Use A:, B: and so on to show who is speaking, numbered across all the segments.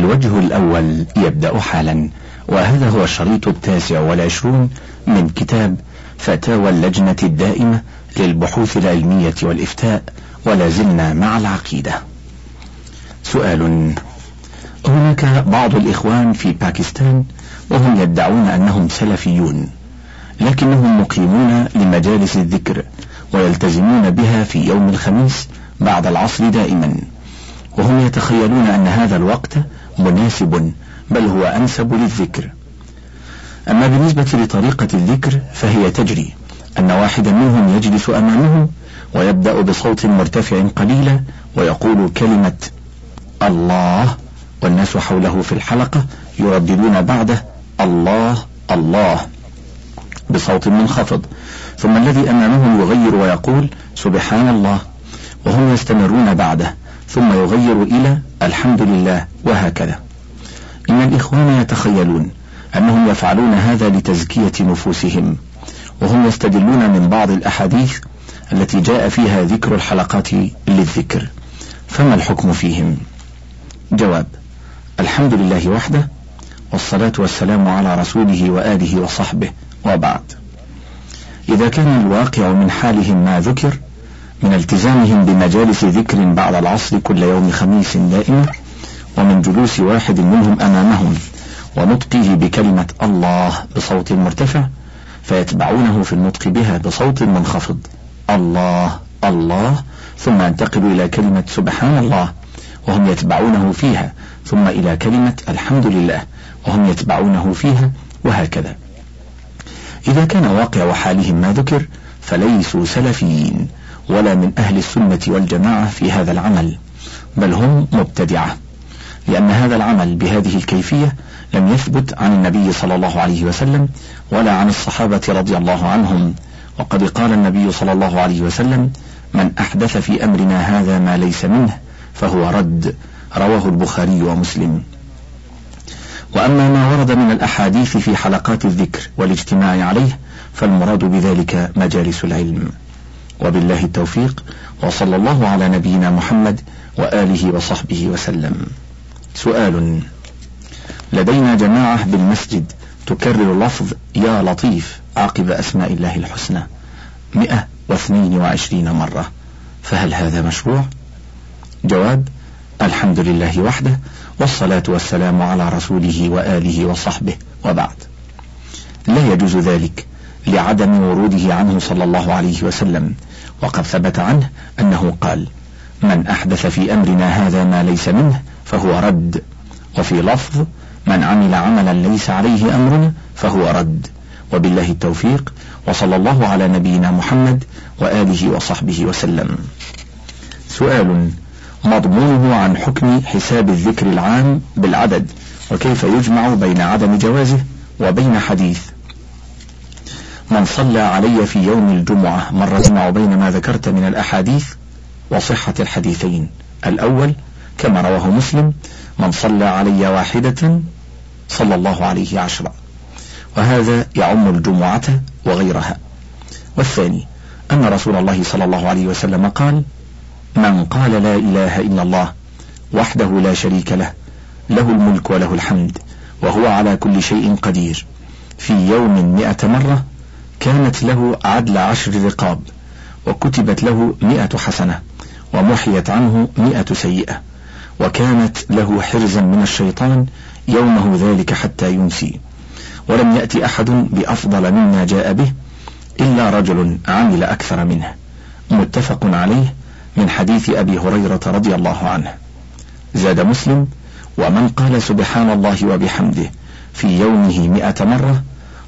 A: الوجه الأول يبدأ حالا وهذا هو الشريط التاسع والعشرون من كتاب فتاوى اللجنة الدائمة للبحوث العلمية والإفتاء ولا زلنا مع العقيدة. سؤال هناك بعض الإخوان في باكستان وهم يدعون أنهم سلفيون لكنهم مقيمون لمجالس الذكر ويلتزمون بها في يوم الخميس بعد العصر دائما وهم يتخيلون أن هذا الوقت مناسب بل هو أنسب للذكر. أما بالنسبة لطريقة الذكر فهي تجري. أن واحدا منهم يجلس أمامهم ويبدأ بصوت مرتفع قليلا ويقول كلمة الله والناس حوله في الحلقة يرددون بعده الله الله بصوت منخفض. ثم الذي أمامهم يغير ويقول سبحان الله وهم يستمرون بعده. ثم يغير إلى الحمد لله وهكذا. إن الإخوان يتخيلون أنهم يفعلون هذا لتزكية نفوسهم وهم يستدلون من بعض الأحاديث التي جاء فيها ذكر الحلقات للذكر. فما الحكم فيهم؟ جواب الحمد لله وحده والصلاة والسلام على رسوله وآله وصحبه وبعد. إذا كان الواقع من حالهم ما ذكر من التزامهم بمجالس ذكر بعد العصر كل يوم خميس دائما ومن جلوس واحد منهم أمامهم ونطقه بكلمة الله بصوت مرتفع فيتبعونه في النطق بها بصوت منخفض. الله الله ثم ينتقل إلى كلمة سبحان الله وهم يتبعونه فيها ثم إلى كلمة الحمد لله وهم يتبعونه فيها وهكذا. إذا كان واقع وحالهم ما ذكر فليسوا سلفيين. ولا من أهل السنة والجماعة في هذا العمل بل هم مبتدعة لأن هذا العمل بهذه الكيفية لم يثبت عن النبي صلى الله عليه وسلم ولا عن الصحابة رضي الله عنهم. وقد قال النبي صلى الله عليه وسلم من أحدث في أمرنا هذا ما ليس منه فهو رد رواه البخاري ومسلم. وأما ما ورد من الأحاديث في حلقات الذكر والاجتماع عليه فالمراد بذلك مجالس العلم. وبالله التوفيق وصلى الله على نبينا محمد وآله وصحبه وسلم. سؤال لدينا جماعة بالمسجد تكرر لفظ يا لطيف عقب أسماء الله الحسنى مئة واثنين وعشرين مرة فهل هذا مشروع؟ جواب الحمد لله وحده والصلاة والسلام على رسوله وآله وصحبه وبعد. لا يجوز ذلك لعدم وروده عنه صلى الله عليه وسلم وقد ثبت عنه أنه قال من أحدث في أمرنا هذا ما ليس منه فهو رد وفي لفظ من عمل عملا ليس عليه أمرنا فهو رد. وبالله التوفيق وصلى الله على نبينا محمد وآله وصحبه وسلم. سؤال مضمونه عن حكم حساب الذكر العام بالعدد وكيف يجمع بين عدم جوازه وبين حديث؟ من صلى علي في يوم الجمعة مر يجمع بين ما ذكرت من الأحاديث وصحة الحديثين. الأول كما رواه مسلم من صلى علي واحدة صلى الله عليه عشرا وهذا يعم الجمعة وغيرها. والثاني أن رسول الله صلى الله عليه وسلم قال من قال لا إله إلا الله وحده لا شريك له له الملك وله الحمد وهو على كل شيء قدير في يوم مئة مرة كانت له عدل عشر رقاب وكتبت له مئة حسنة ومحيت عنه مئة سيئة وكانت له حرزا من الشيطان يومه ذلك حتى يمسي ولم يأتي أحد بأفضل مما جاء به إلا رجل عمل أكثر منه. متفق عليه من حديث أبي هريرة رضي الله عنه. زاد مسلم ومن قال سبحان الله وبحمده في يومه مئة مرة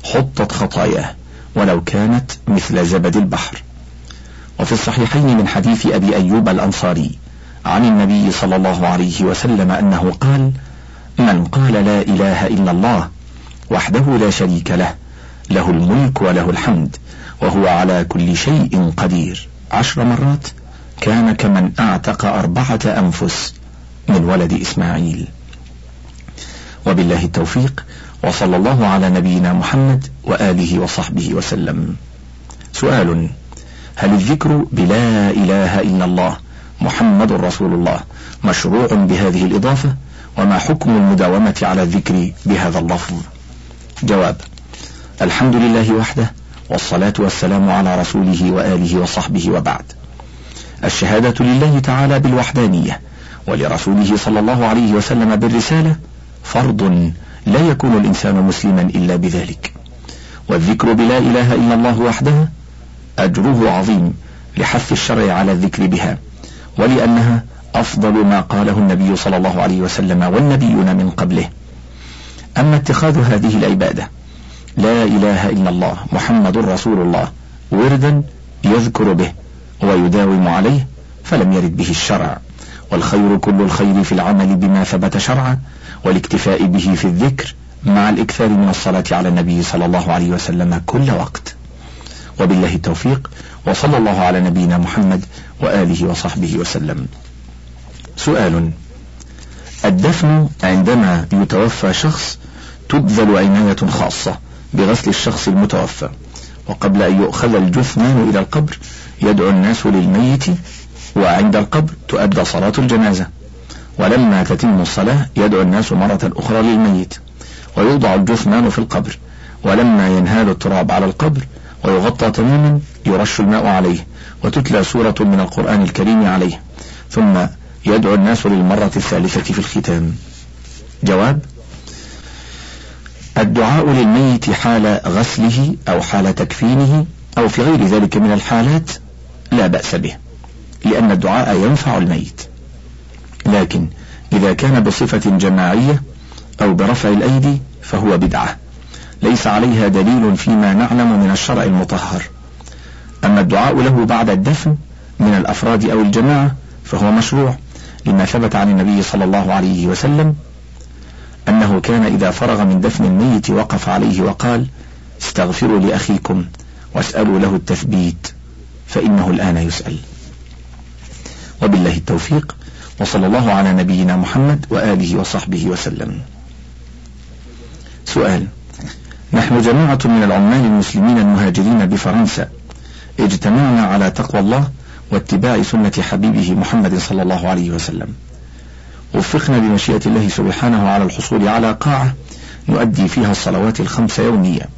A: حطت خطاياه. ولو كانت مثل زبد البحر. وفي الصحيحين من حديث أبي أيوب الأنصاري عن النبي صلى الله عليه وسلم أنه قال من قال لا إله إلا الله وحده لا شريك له له الملك وله الحمد وهو على كل شيء قدير. عشر مرات كان كمن أعتق أربعة أنفس من ولد إسماعيل. وبالله التوفيق وصلى الله على نبينا محمد وآله وصحبه وسلم. سؤال هل الذكر بلا إله إلا الله محمد رسول الله مشروع بهذه الإضافة؟ وما حكم المداومة على الذكر بهذا اللفظ؟ جواب الحمد لله وحده والصلاة والسلام على رسوله وآله وصحبه وبعد. الشهادة لله تعالى بالوحدانية ولرسوله صلى الله عليه وسلم بالرسالة فرض لا يكون الإنسان مسلما إلا بذلك. والذكر بلا إله إلا الله وحدها أجره عظيم لحث الشرع على الذكر بها ولأنها أفضل ما قاله النبي صلى الله عليه وسلم والنبيون من قبله. أما اتخاذ هذه العبادة لا إله إلا الله محمد رسول الله وردا يذكر به ويداوم عليه فلم يرد به الشرع. والخير كل الخير في العمل بما ثبت شرعا والاكتفاء به في الذكر مع الإكثار من الصلاة على النبي صلى الله عليه وسلم كل وقت. وبالله التوفيق وصلى الله على نبينا محمد وآله وصحبه وسلم. سؤال الدفن عندما يتوفى شخص تبذل عناية خاصة بغسل الشخص المتوفى وقبل أن يؤخذ الجثمان إلى القبر يدعو الناس للميت وعند القبر تؤدى صلاة الجنازة. ولما تتم الصلاة يدعو الناس مرة أخرى للميت ويوضع الجثمان في القبر ولما ينهال التراب على القبر ويغطى تماما يرش الماء عليه وتتلى سورة من القرآن الكريم عليه. ثم يدعو الناس للمرة الثالثة في الختام. جواب الدعاء للميت حال غسله أو حال تكفينه أو في غير ذلك من الحالات لا بأس به لأن الدعاء ينفع الميت. لكن إذا كان بصفة جماعية أو برفع الأيدي فهو بدعة. ليس عليها دليل فيما نعلم من الشرع المطهر. أما الدعاء له بعد الدفن من الأفراد أو الجماعة فهو مشروع لما ثبت عن النبي صلى الله عليه وسلم أنه كان إذا فرغ من دفن الميت وقف عليه وقال استغفروا لأخيكم واسألوا له التثبيت فإنه الآن يسأل. وبالله التوفيق. وصلى الله على نبينا محمد وآله وصحبه وسلم. سؤال نحن جماعة من العمال المسلمين المهاجرين بفرنسا. اجتمعنا على تقوى الله واتباع سنة حبيبه محمد صلى الله عليه وسلم. وفقنا بمشيئة الله سبحانه على الحصول على قاعة نؤدي فيها الصلوات الخمس يوميا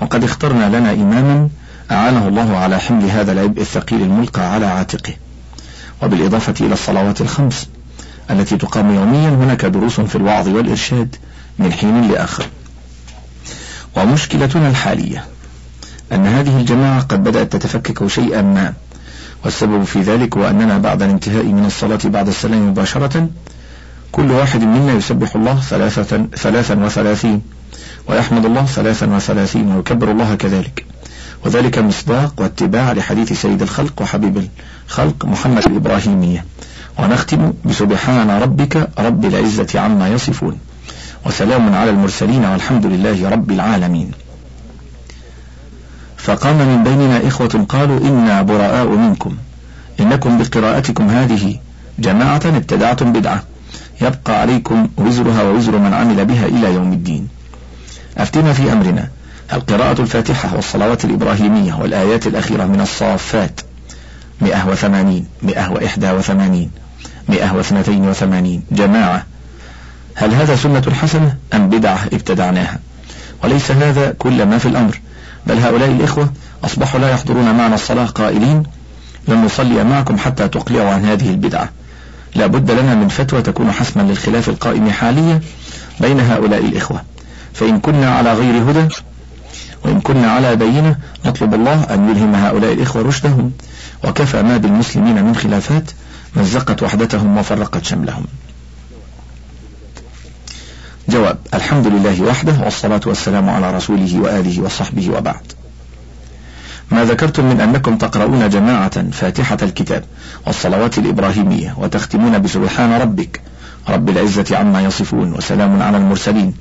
A: وقد اخترنا لنا إماما أعانه الله على حمل هذا العبء الثقيل الملقى على عاتقه. وبالإضافة إلى الصلوات الخمس التي تقام يوميا هناك دروس في الوعظ والإرشاد من حين لآخر. ومشكلتنا الحالية أن هذه الجماعة قد بدأت تتفكك شيئا ما والسبب في ذلك هو أننا بعد الانتهاء من الصلاة بعد السلام مباشرة كل واحد منا يسبح الله ثلاثة ثلاثا وثلاثين ويحمد الله ثلاثا وثلاثين ويكبر الله كذلك. وذلك مصداق واتباع لحديث سيد الخلق وحبيب الخلق محمد الإبراهيمية. ونختم بسبحان ربك رب العزة عما يصفون. وسلام على المرسلين والحمد لله رب العالمين. فقام من بيننا إخوة قالوا إنا براء منكم. إنكم بقراءتكم هذه جماعة ابتدعتم بدعة. يبقى عليكم وزرها ووزر من عمل بها إلى يوم الدين. أفتنا في أمرنا. القراءة الفاتحة والصلوات الإبراهيمية والآيات الأخيرة من الصافات مئة وثمانين مئة وإحدى وثمانين مئة واثنتين وثمانين. جماعة هل هذا سنة حسنة أم بدعة ابتدعناها؟ وليس هذا كل ما في الأمر. بل هؤلاء الإخوة أصبحوا لا يحضرون معنا الصلاة قائلين لن نصلي معكم حتى تقلعوا عن هذه البدعة. لا بد لنا من فتوى تكون حسما للخلاف القائم حاليا بين هؤلاء الإخوة. فإن كنا على غير هدى وإن كنا على بينة نطلب الله أن يلهم هؤلاء الإخوة رشدهم. وكفى ما بالمسلمين من خلافات مزقت وحدتهم وفرقت شملهم. جواب الحمد لله وحده والصلاة والسلام على رسوله وآله وصحبه وبعد. ما ذكرتم من أنكم تقرؤون جماعة فاتحة الكتاب والصلوات الإبراهيمية وتختمون بسبحان ربك. رب العزة عما يصفون وسلام على المرسلين.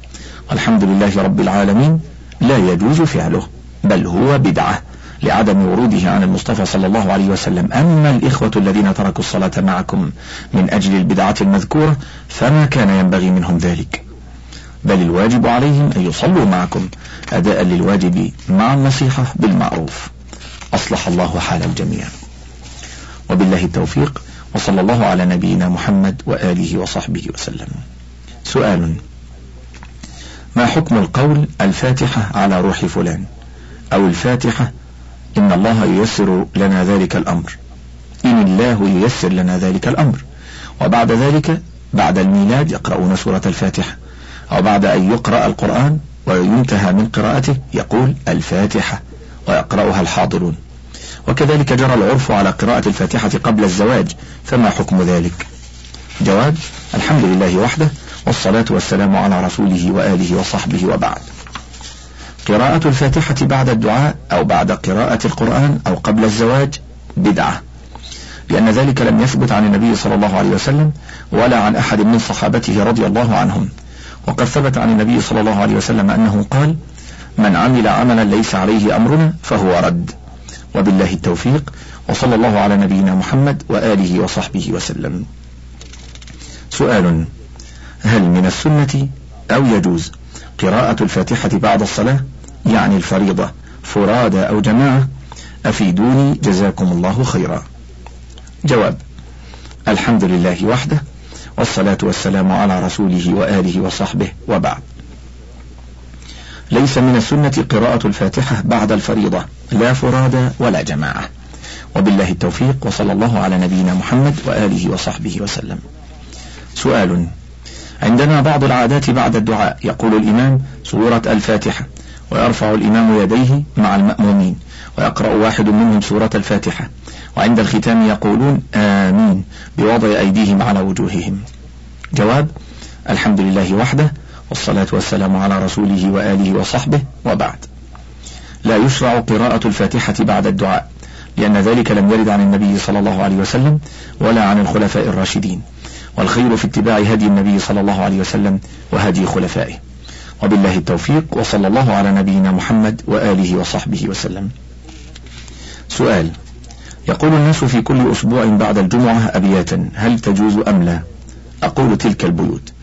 A: والحمد لله رب العالمين. لا يجوز فعله بل هو بدعة لعدم وروده عن المصطفى صلى الله عليه وسلم. أما الإخوة الذين تركوا الصلاة معكم من أجل البدعة المذكورة فما كان ينبغي منهم ذلك. بل الواجب عليهم أن يصلوا معكم أداء للواجب مع النصيحة بالمعروف. أصلح الله حال الجميع. وبالله التوفيق وصلى الله على نبينا محمد وآله وصحبه وسلم. سؤال ما حكم القول الفاتحة على روح فلان؟ أو الفاتحة إن الله ييسر لنا ذلك الأمر. إن الله ييسر لنا ذلك الأمر. وبعد ذلك بعد الميلاد يقرؤون سورة الفاتحة. أو بعد أن يقرأ القرآن وينتهى من قراءته يقول الفاتحة ويقرأها الحاضرون. وكذلك جرى العرف على قراءة الفاتحة قبل الزواج. فما حكم ذلك؟ جواب الحمد لله وحده والصلاة والسلام على رسوله وآله وصحبه وبعد. قراءة الفاتحة بعد الدعاء أو بعد قراءة القرآن أو قبل الزواج بدعة. لأن ذلك لم يثبت عن النبي صلى الله عليه وسلم ولا عن أحد من صحابته رضي الله عنهم. وقد ثبت عن النبي صلى الله عليه وسلم أنه قال من عمل عملا ليس عليه أمرنا فهو رد وبالله التوفيق وصلى الله على نبينا محمد وآله وصحبه وسلم. سؤال هل من السنة أو يجوز؟ قراءة الفاتحة بعد الصلاة يعني الفريضة فرادى أو جماعة أفيدوني جزاكم الله خيرا. جواب الحمد لله وحده والصلاة والسلام على رسوله وآله وصحبه وبعد. ليس من السنة قراءة الفاتحة بعد الفريضة لا فرادى ولا جماعة. وبالله التوفيق وصلى الله على نبينا محمد وآله وصحبه وسلم. سؤال عندنا بعض العادات بعد الدعاء. يقول الإمام سورة الفاتحة ويرفع الإمام يديه مع المأمومين ويقرأ واحد منهم سورة الفاتحة. وعند الختام يقولون آمين بوضع أيديهم على وجوههم. جواب الحمد لله وحده والصلاة والسلام على رسوله وآله وصحبه وبعد. لا يشرع قراءة الفاتحة بعد الدعاء لأن ذلك لم يرد عن النبي صلى الله عليه وسلم ولا عن الخلفاء الراشدين. والخير في اتباع هدي النبي صلى الله عليه وسلم وهدي خلفائه. وبالله التوفيق وصلى الله على نبينا محمد وآله وصحبه وسلم. سؤال يقول الناس في كل أسبوع بعد الجمعة أبياتا هل تجوز أم لا؟ أقول تلك البيوت.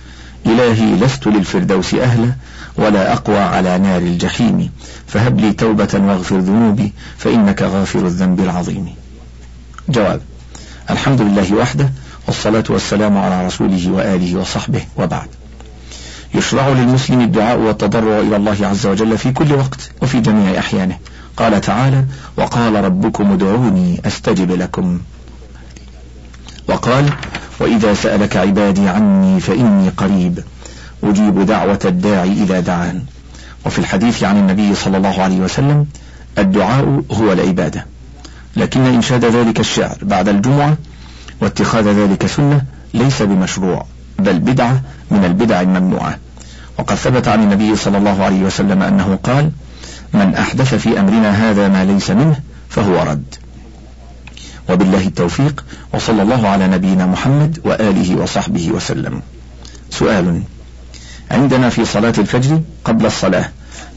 A: إلهي لست للفردوس أهلا ولا أقوى على نار الجحيم. فهب لي توبة واغفر ذنوبي فإنك غافر الذنب العظيم. جواب الحمد لله وحده والصلاة والسلام على رسوله وآله وصحبه وبعد. يشرع للمسلم الدعاء والتضرع إلى الله عز وجل في كل وقت وفي جميع أحيانه. قال تعالى وقال ربكم ادعوني أستجب لكم. وقال وإذا سألك عبادي عني فإني قريب. أجيب دعوة الداعي إذا دعان. وفي الحديث عن النبي صلى الله عليه وسلم الدعاء هو العبادة. لكن إنشاد ذلك الشعر بعد الجمعة واتخاذ ذلك سنة ليس بمشروع بل بدعة من البدع الممنوعة. وقد ثبت عن النبي صلى الله عليه وسلم أنه قال من أحدث في أمرنا هذا ما ليس منه فهو رد. وبالله التوفيق وصلى الله على نبينا محمد وآله وصحبه وسلم. سؤال عندنا في صلاة الفجر قبل الصلاة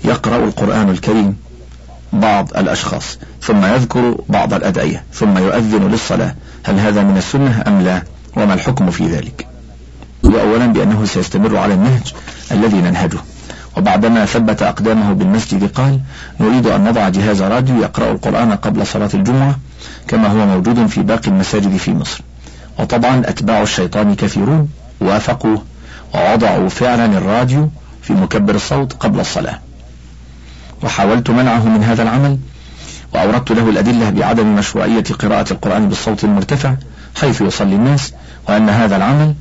A: يقرأ القرآن الكريم بعض الأشخاص ثم يذكر بعض الأدعية ثم يؤذن للصلاة هل هذا من السنة أم لا؟ وما الحكم في ذلك؟ وأولا بأنه سيستمر على النهج الذي ننهجه. وبعدما ثبت أقدامه بالمسجد قال نريد أن نضع جهاز راديو يقرأ القرآن قبل صلاة الجمعة كما هو موجود في باقي المساجد في مصر. وطبعا أتباع الشيطان كثيرون وافقوا ووضعوا فعلا الراديو في مكبر الصوت قبل الصلاة. وحاولت منعه من هذا العمل وأوردت له الأدلة بعدم مشروعية قراءة القرآن بالصوت المرتفع حيث يصلي الناس وأن هذا العمل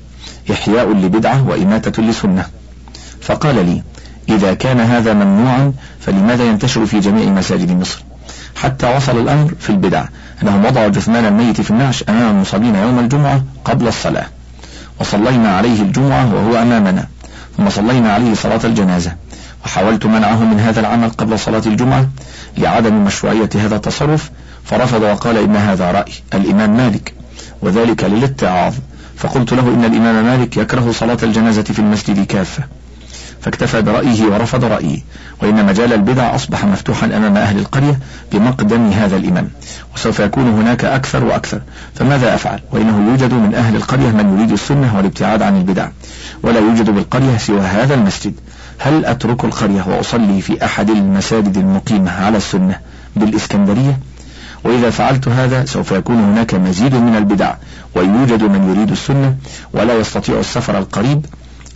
A: إحياء لبدعة وإماتة لسنة. فقال لي إذا كان هذا ممنوعا فلماذا ينتشر في جميع مساجد مصر؟ حتى وصل الأمر في البدع أنهم وضعوا جثمان الميت في النعش أمام المصلين يوم الجمعة قبل الصلاة. وصلينا عليه الجمعة وهو أمامنا ثم صلينا عليه صلاة الجنازة. وحاولت منعه من هذا العمل قبل صلاة الجمعة لعدم مشروعية هذا التصرف فرفض وقال إن هذا رأي الإمام مالك وذلك للاتعاظ. فقلت له إن الإمام مالك يكره صلاة الجنازة في المسجد كافة. فاكتفى برأيه ورفض رأيه. وإن مجال البدع أصبح مفتوحا أمام أهل القرية بمقدم هذا الإمام. وسوف يكون هناك أكثر وأكثر. فماذا أفعل؟ وإنه يوجد من أهل القرية من يريد السنة والابتعاد عن البدع. ولا يوجد بالقرية سوى هذا المسجد. هل أترك القرية وأصلي في أحد المساجد المقيمة على السنة بالإسكندرية؟ وإذا فعلت هذا سوف يكون هناك مزيد من البدع ويوجد من يريد السنة ولا يستطيع السفر القريب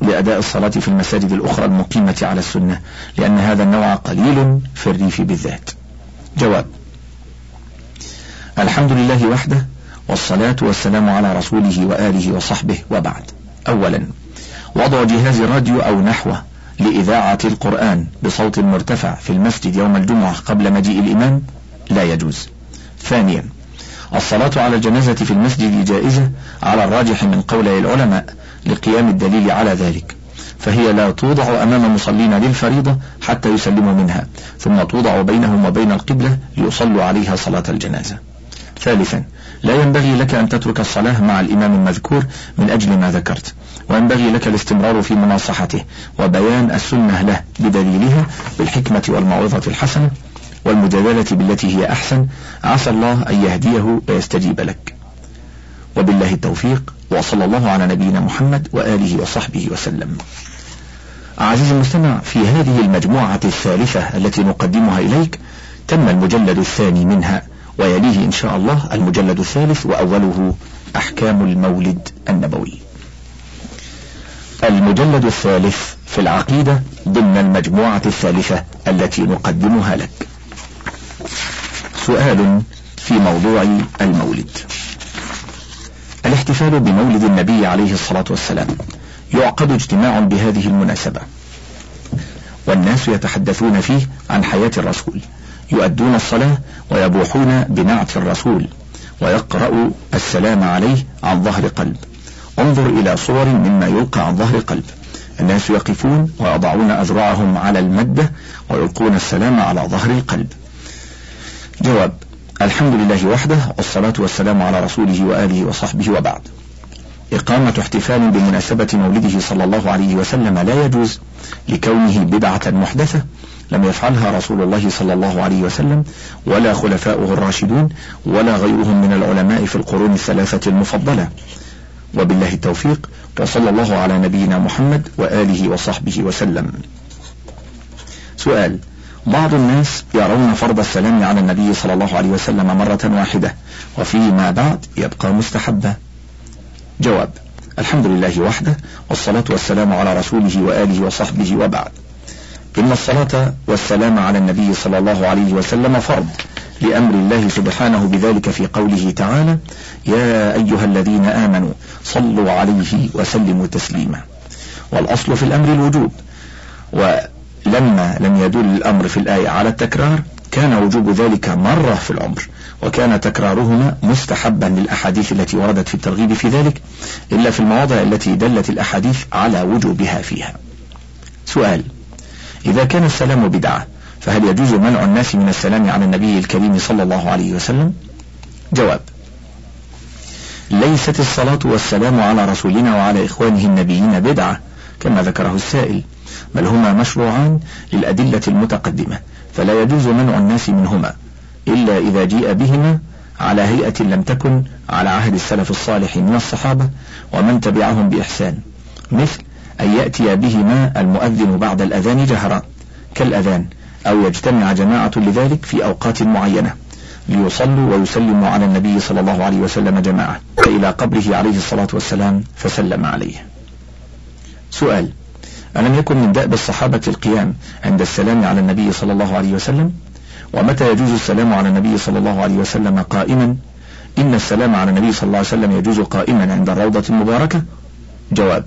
A: لأداء الصلاة في المساجد الأخرى المقيمة على السنة لأن هذا النوع قليل في الريف بالذات. جواب الحمد لله وحده والصلاة والسلام على رسوله وآله وصحبه وبعد. أولا وضع جهاز راديو أو نحوه لإذاعة القرآن بصوت مرتفع في المسجد يوم الجمعة قبل مجيء الإمام لا يجوز. ثانيا الصلاة على الجنازة في المسجد جائزة على الراجح من قولي العلماء لقيام الدليل على ذلك فهي لا توضع أمام مصلين للفريضة حتى يسلموا منها ثم توضع بينهم وبين القبلة ليصلوا عليها صلاة الجنازة. ثالثا لا ينبغي لك أن تترك الصلاة مع الإمام المذكور من أجل ما ذكرت وينبغي لك الاستمرار في مناصحته وبيان السنة له بدليلها بالحكمة والموعظة الحسنة والمجادلة بالتي هي أحسن. عسى الله أن يهديه ويستجيب لك. وبالله التوفيق وصلى الله على نبينا محمد وآله وصحبه وسلم. عزيزي المستمع في هذه المجموعة الثالثة التي نقدمها إليك تم المجلد الثاني منها. ويليه إن شاء الله المجلد الثالث وأوله أحكام المولد النبوي. المجلد الثالث في العقيدة ضمن المجموعة الثالثة التي نقدمها لك. سؤال في موضوع المولد. الاحتفال بمولد النبي عليه الصلاة والسلام يعقد اجتماع بهذه المناسبة. والناس يتحدثون فيه عن حياة الرسول. يؤدون الصلاة ويبوحون بنعت الرسول ويقرأ السلام عليه عن ظهر قلب. انظر إلى صور مما يلقى عن ظهر قلب. الناس يقفون ويضعون أذرعهم على المدة ويلقون السلام على ظهر القلب. جواب الحمد لله وحده والصلاة والسلام على رسوله وآله وصحبه وبعد. إقامة احتفال بمناسبة مولده صلى الله عليه وسلم لا يجوز لكونه بدعة محدثة لم يفعلها رسول الله صلى الله عليه وسلم ولا خلفاؤه الراشدون ولا غيرهم من العلماء في القرون الثلاثة المفضلة. وبالله التوفيق وصلى الله على نبينا محمد وآله وصحبه وسلم. سؤال بعض الناس يرون فرض السلام على النبي صلى الله عليه وسلم مرة واحدة وفيما بعد يبقى مستحبا. جواب الحمد لله وحده والصلاة والسلام على رسوله وآله وصحبه وبعد. إن الصلاة والسلام على النبي صلى الله عليه وسلم فرض لأمر الله سبحانه بذلك في قوله تعالى يا أيها الذين آمنوا صلوا عليه وسلموا تسليما. والأصل في الأمر الوجوب. ولما لم يدل الأمر في الآية على التكرار كان وجوب ذلك مرة في العمر وكان تكرارهما مستحبا للأحاديث التي وردت في الترغيب في ذلك إلا في المواضع التي دلت الأحاديث على وجوبها فيها. سؤال إذا كان السلام بدعة فهل يجوز منع الناس من السلام على النبي الكريم صلى الله عليه وسلم؟ جواب ليست الصلاة والسلام على رسولنا وعلى إخوانه النبيين بدعة كما ذكره السائل بل هما مشروعان للأدلة المتقدمة فلا يجوز منع الناس منهما إلا إذا جيء بهما على هيئة لم تكن على عهد السلف الصالح من الصحابة ومن تبعهم بإحسان مثل أن يأتي بهما المؤذن بعد الأذان جهرا كالأذان أو يجتمع جماعة لذلك في أوقات معينة ليصلوا ويسلموا على النبي صلى الله عليه وسلم جماعة إلى قبره عليه الصلاة والسلام فسلم عليه. سؤال ألم يكن من دأب الصحابة القيام عند السلام على النبي صلى الله عليه وسلم؟ ومتى يجوز السلام على النبي صلى الله عليه وسلم قائما؟ إن السلام على النبي صلى الله عليه وسلم يجوز قائما عند الروضة المباركة؟ جواب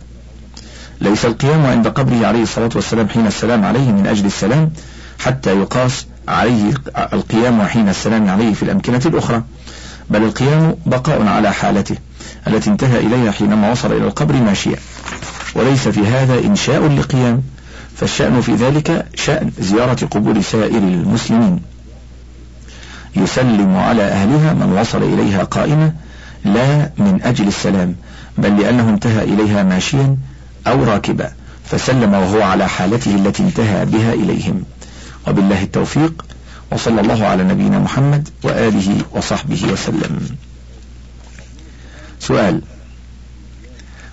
A: ليس القيام عند قبره عليه الصلاة والسلام حين السلام عليه من أجل السلام حتى يقاس عليه القيام حين السلام عليه في الأمكنة الأخرى. بل القيام بقاء على حالته التي انتهى إليها حينما وصل إلى القبر ماشيا وليس في هذا إنشاء لقيام فالشأن في ذلك شأن زيارة قبور سائر المسلمين. يسلم على أهلها من وصل إليها قائمة لا من أجل السلام بل لأنه انتهى إليها ماشيا أو راكبا فسلم وهو على حالته التي انتهى بها إليهم. وبالله التوفيق وصلى الله على نبينا محمد وآله وصحبه وسلم. سؤال.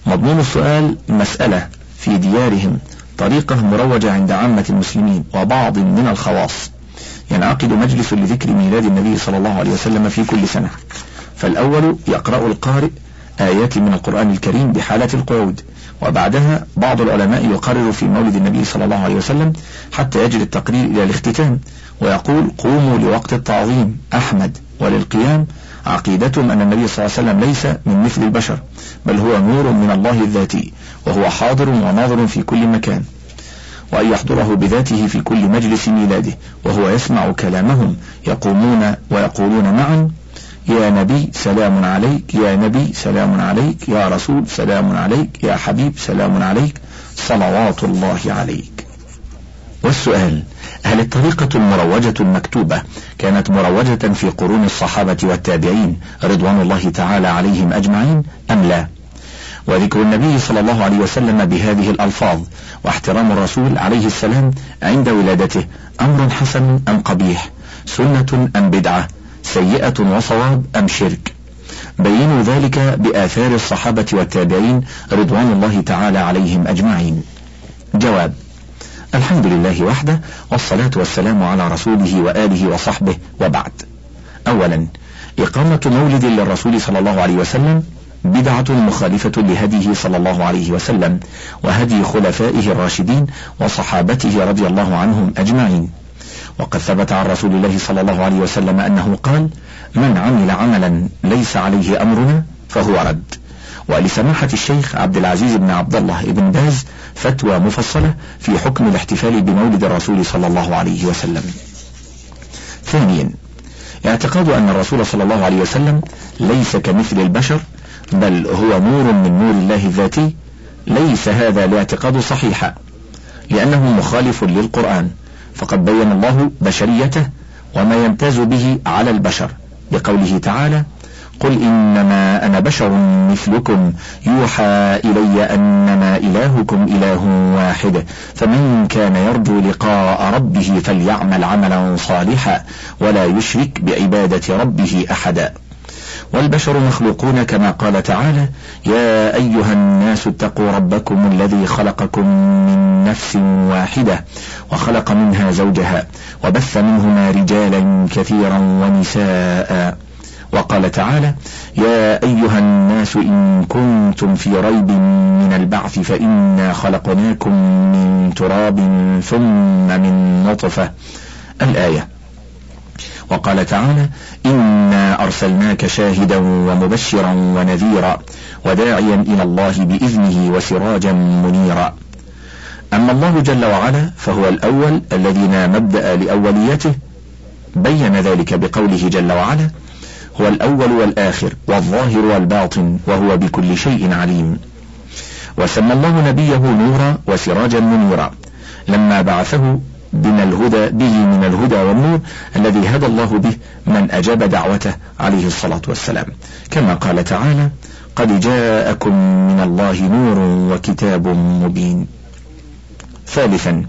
A: مضمون السؤال مسألة في ديارهم طريقة مروجة عند عامة المسلمين وبعض من الخواص. ينعقد مجلس لذكر ميلاد النبي صلى الله عليه وسلم في كل سنة. فالأول يقرأ القارئ آيات من القرآن الكريم بحالة القعود. وبعدها بعض العلماء يقرر في مولد النبي صلى الله عليه وسلم حتى يجري التقرير إلى الاختتام ويقول قوموا لوقت التعظيم أحمد وللقيام. عقيدتهم أن النبي صلى الله عليه وسلم ليس من مثل البشر بل هو نور من الله الذاتي وهو حاضر وناظر في كل مكان. وأن يحضره بذاته في كل مجلس ميلاده وهو يسمع كلامهم يقومون ويقولون معا يا نبي سلام عليك يا نبي سلام عليك يا رسول سلام عليك يا حبيب سلام عليك صلوات الله عليك. والسؤال هل الطريقة المروجة المكتوبة كانت مروجة في قرون الصحابة والتابعين رضوان الله تعالى عليهم أجمعين أم لا؟ وذكر النبي صلى الله عليه وسلم بهذه الألفاظ واحترام الرسول عليه السلام عند ولادته أمر حسن أم قبيح سنة أم بدعة سيئة وصواب أم شرك؟ بينوا ذلك بآثار الصحابة والتابعين رضوان الله تعالى عليهم أجمعين. جواب الحمد لله وحده والصلاة والسلام على رسوله وآله وصحبه وبعد. أولا إقامة مولد للرسول صلى الله عليه وسلم بدعة مخالفة لهديه صلى الله عليه وسلم وهدي خلفائه الراشدين وصحابته رضي الله عنهم أجمعين. وقد ثبت عن رسول الله صلى الله عليه وسلم أنه قال من عمل عملا ليس عليه أمرنا فهو رد. ولسماحة الشيخ عبد العزيز بن عبد الله بن باز فتوى مفصلة في حكم الاحتفال بمولد الرسول صلى الله عليه وسلم. ثانيا اعتقاد أن الرسول صلى الله عليه وسلم ليس كمثل البشر بل هو نور من نور الله الذاتي. ليس هذا الاعتقاد صحيحا لأنه مخالف للقرآن. فقد بين الله بشريته وما يمتاز به على البشر. بقوله تعالى قل إنما أنا بشر مثلكم يوحى إلي أنما إلهكم إله واحد فمن كان يرجو لقاء ربه فليعمل عملا صالحا ولا يشرك بعبادة ربه أحدا. والبشر مخلوقون كما قال تعالى يا أيها الناس اتقوا ربكم الذي خلقكم من نفس واحدة وخلق منها زوجها وبث منهما رجالا كثيرا ونساء. وقال تعالى يا أيها الناس إن كنتم في ريب من البعث فإنا خلقناكم من تراب ثم من نطفة. الآية وقال تعالى إنا أرسلناك شاهدا ومبشرا ونذيرا وداعيا إلى الله بإذنه وسراجا منيرا. أما الله جل وعلا فهو الأول الذي لا مبدأ لأوليته. بين ذلك بقوله جل وعلا هو الأول والآخر والظاهر والباطن وهو بكل شيء عليم. وسمى الله نبيه نورا وسراجا منيرا. لما بعثه من الهدى به من الهدى والنور الذي هدى الله به من أجاب دعوته عليه الصلاة والسلام. كما قال تعالى قد جاءكم من الله نور وكتاب مبين ثالثا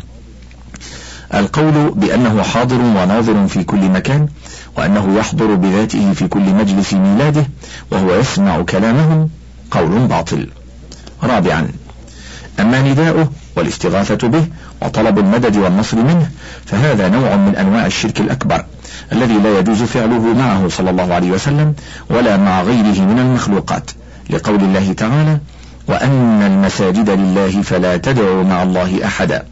A: القول بأنه حاضر وناظر في كل مكان وأنه يحضر بذاته في كل مجلس ميلاده وهو يسمع كلامهم قول باطل. رابعا أما نداؤه والاستغاثة به وطلب المدد والنصر منه فهذا نوع من أنواع الشرك الأكبر الذي لا يجوز فعله معه صلى الله عليه وسلم ولا مع غيره من المخلوقات. لقول الله تعالى وأن المساجد لله فلا تدعوا مع الله أحدا.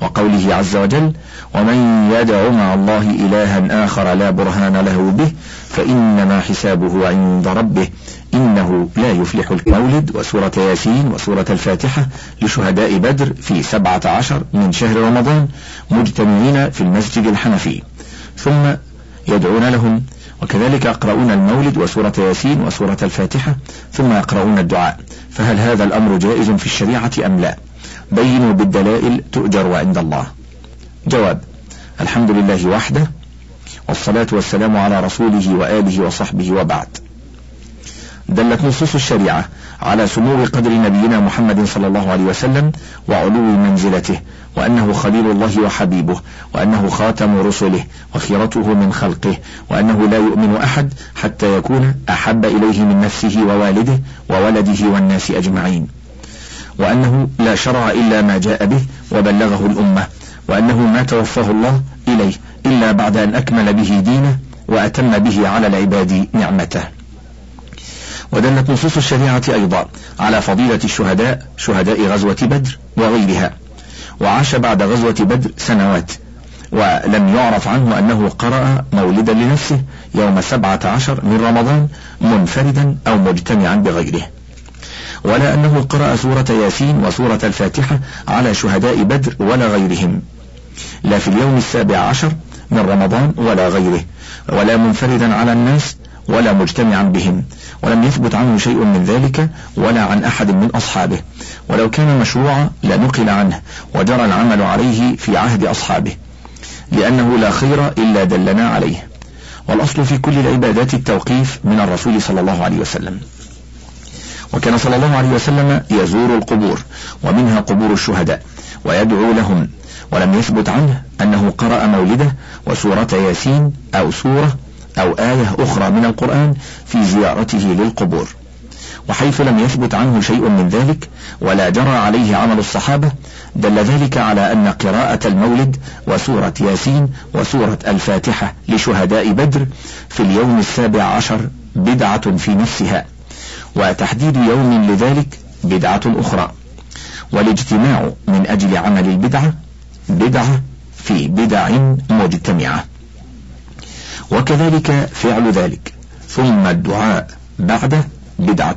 A: وقوله عز وجل ومن يدع مع الله إلها آخر لا برهان له به فإنما حسابه عند ربه. إنه لا يفلح المولد وسورة ياسين وسورة الفاتحة لشهداء بدر في سبعة عشر من شهر رمضان مجتمعين في المسجد الحنفي. ثم يدعون لهم وكذلك يقرؤون المولد وسورة ياسين وسورة الفاتحة ثم يقرؤون الدعاء. فهل هذا الأمر جائز في الشريعة أم لا؟ بينوا بالدلائل تؤجر عند الله. جواب الحمد لله وحده والصلاة والسلام على رسوله وآله وصحبه وبعد. دلت نصوص الشريعة على سمو قدر نبينا محمد صلى الله عليه وسلم وعلو منزلته وأنه خليل الله وحبيبه وأنه خاتم رسله وخيرته من خلقه وأنه لا يؤمن أحد حتى يكون أحب إليه من نفسه ووالده وولده والناس أجمعين. وأنه لا شرع إلا ما جاء به وبلغه الأمة وأنه ما توفاه الله إليه إلا بعد أن أكمل به دينه وأتم به على العباد نعمته. ودلت نصوص الشريعة أيضا على فضيلة الشهداء شهداء غزوة بدر وغيرها. وعاش بعد غزوة بدر سنوات ولم يعرف عنه أنه قرأ مولدا لنفسه يوم سبعة عشر من رمضان منفردا أو مجتمعا بغيره. ولا أنه قرأ سورة ياسين وسورة الفاتحة على شهداء بدر ولا غيرهم. لا في اليوم السابع عشر من رمضان ولا غيره. ولا منفردا على الناس ولا مجتمعا بهم ولم يثبت عنه شيء من ذلك ولا عن أحد من أصحابه. ولو كان مشروعا لنقل عنه وجرى العمل عليه في عهد أصحابه لأنه لا خير إلا دلنا عليه. والأصل في كل العبادات التوقيف من الرسول صلى الله عليه وسلم. وكان صلى الله عليه وسلم يزور القبور ومنها قبور الشهداء ويدعو لهم. ولم يثبت عنه أنه قرأ مولده وسورة ياسين أو سورة أو آية أخرى من القرآن في زيارته للقبور وحيث لم يثبت عنه شيء من ذلك ولا جرى عليه عمل الصحابة دل ذلك على أن قراءة المولد وسورة ياسين وسورة الفاتحة لشهداء بدر في اليوم السابع عشر بدعة في نفسها وتحديد يوم لذلك بدعة أخرى والاجتماع من أجل عمل البدعة بدعة في بدع مجتمعة. وكذلك فعل ذلك. ثم الدعاء بعده بدعة.